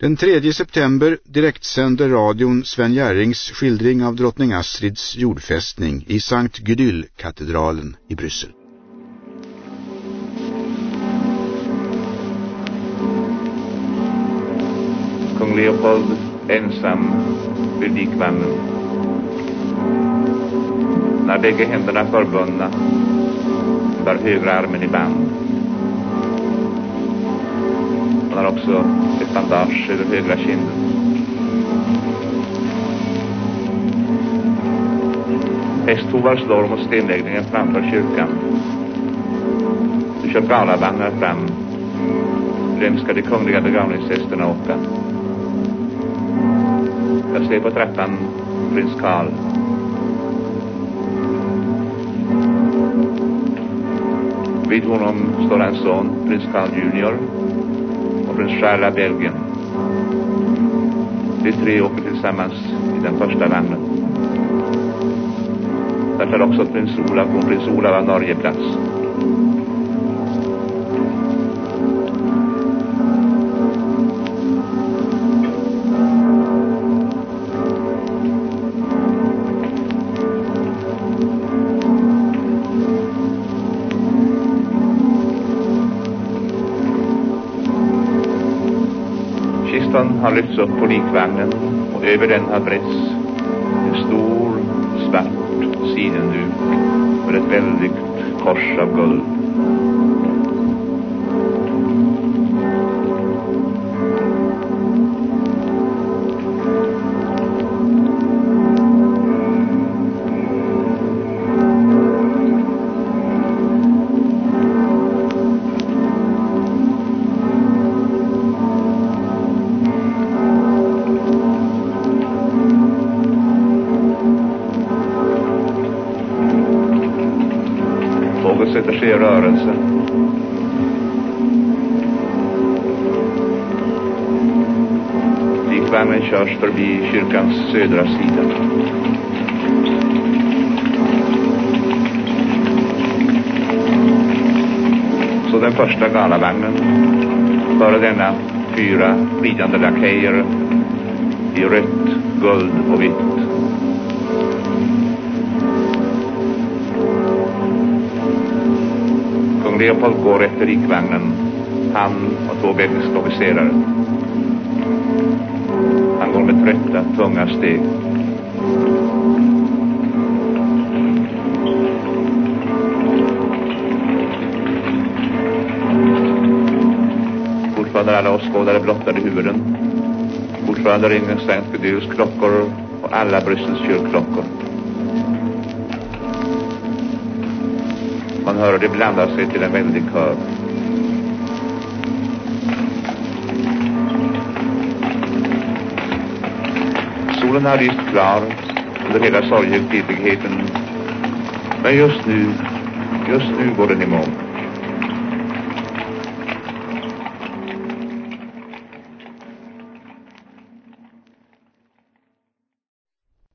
Den 3 september direktsände radion Sven Järrings skildring av drottning Astrids jordfästning i Sankt Gydyll-katedralen i Bryssel. Kung Leopold ensam vid likvagnen. När bägge händerna förbundna bär högra armen i band. Han har också bandage över högra kinden. Hästhovar slår mot stenläggningen framför kyrkan. Du kör galavagnar fram. Vem ska de kungliga begravningsgästerna åka? Jag ser på trappan prins Karl. Vid honom står hans son, prins Karl junior och Belgien. De tre åker tillsammans i den första vagnen. Där tar också prins Olav, kronprins Olav av Norge plats. Satan har lyfts upp på likvagnen och över den har bretts en stor svart sidenduk med ett väldigt kors av guld. Tåget sätter sig i rörelse. Likvagnen körs förbi kyrkans södra sida. Så den första galavagnen. Före denna fyra ridande lakejer i rött, guld och vitt. Leopold går efter rikvagnen. Han och två belgiska officerare. Han går med trötta, tunga steg. Fortfarande alla åskådare blottade huvuden. Fortfarande ringer Sankt Gedils klockor och alla Bryssels kyrkklockor. Man hör det blanda sig till en väldig kör. Solen har lyst klar under hela sorghögtidligheten. Men just nu, just nu går den i moln.